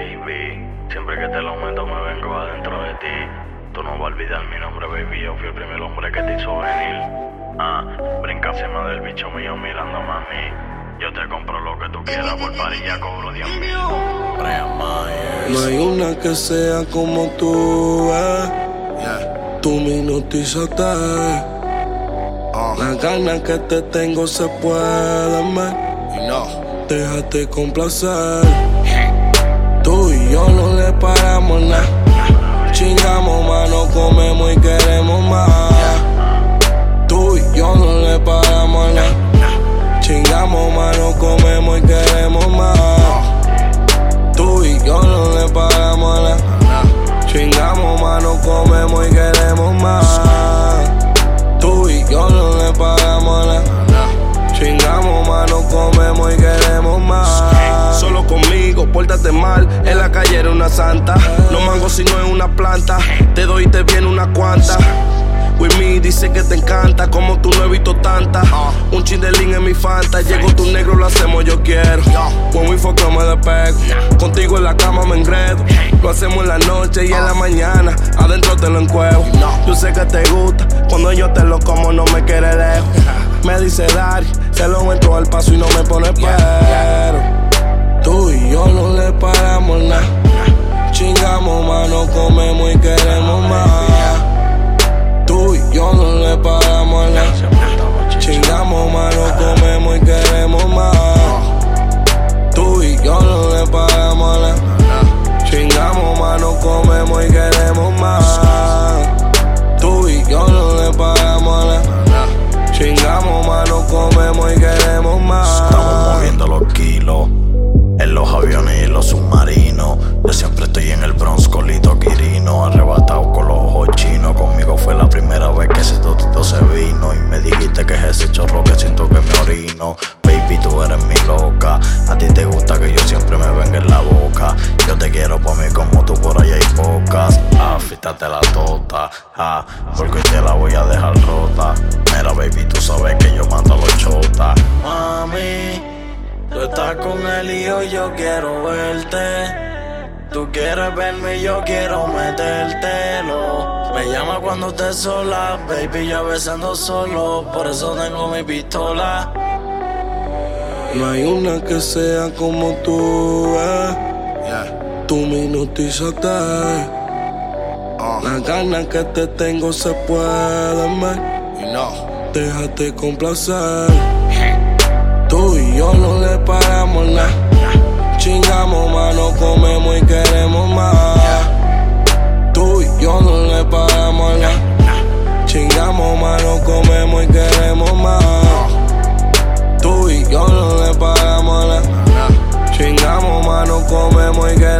baby. Siempre que te lo meto me vengo adentro de ti. Tú no vas a olvidar mi nombre, baby. Yo fui el primer hombre que te hizo venir. Ah, brinca encima del bicho mío mirando a mí. Yo te compro lo que tú quieras por parilla, cobro 10 mil. No hay una que sea como tú, eh. Tú me hipnotizaste. Las ganas que te tengo se pueden ver. Déjate complacer. Tú y yo no le paramos nada. Chingamos mano, comemos y queremos más. Tú y yo no le paramos nada. Chingamos mano, comemos y queremos más. Tú y yo no le paramos nada. Chingamos mano, comemos y mal. En la calle eres una santa. No mango si no es una planta. Te doy y te viene una cuanta. With me dice que te encanta, como tú no he visto tanta. Un chin de lean en mi fanta. Llego tu negro, lo hacemos, yo quiero. We fuck, no me despego. Contigo en la cama me enredo. Lo hacemos en la noche y en la mañana. Adentro te lo encuevo. Yo sé que te gusta. Cuando yo te lo como, no me quiere lejos. Me dice Dari, se lo entro al paso y no me pone pero. Ese chorro que siento que me orino. Baby, tú eres mi loca. A ti te gusta que yo siempre me venga en la boca. Yo te quiero pa' mí como tú por ahí hay pocas. Fíjate la tota. Ah, porque te la voy a dejar rota. Mira, baby, tú sabes que yo mando los chotas. Mami. Tú estás con él y yo quiero verte. Tú quieres verme y yo quiero metértelo. Me llama cuando estés sola, baby, yo besando solo. Por eso tengo mi pistola. No hay una que sea como tú, eh. Tú me hipnotizaste. Las ganas que te tengo se pueden ver. Déjate complacer. Tú y yo no le comemos y